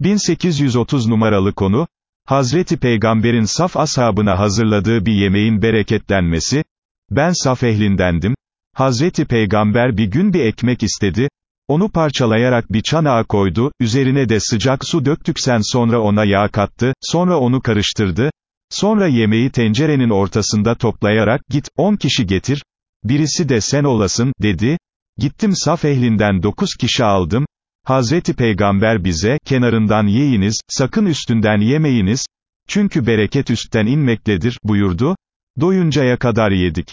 1830 numaralı konu, Hazreti Peygamber'in saf ashabına hazırladığı bir yemeğin bereketlenmesi, ben saf ehlindendim, Hazreti Peygamber bir gün bir ekmek istedi, onu parçalayarak bir çanağa koydu, üzerine de sıcak su döktüksen sonra ona yağ kattı, sonra onu karıştırdı, sonra yemeği tencerenin ortasında toplayarak, git, on kişi getir, birisi de sen olasın, dedi, gittim saf ehlinden dokuz kişi aldım, Hazreti Peygamber bize, kenarından yiyiniz, sakın üstünden yemeyiniz, çünkü bereket üstten inmektedir, buyurdu, doyuncaya kadar yedik.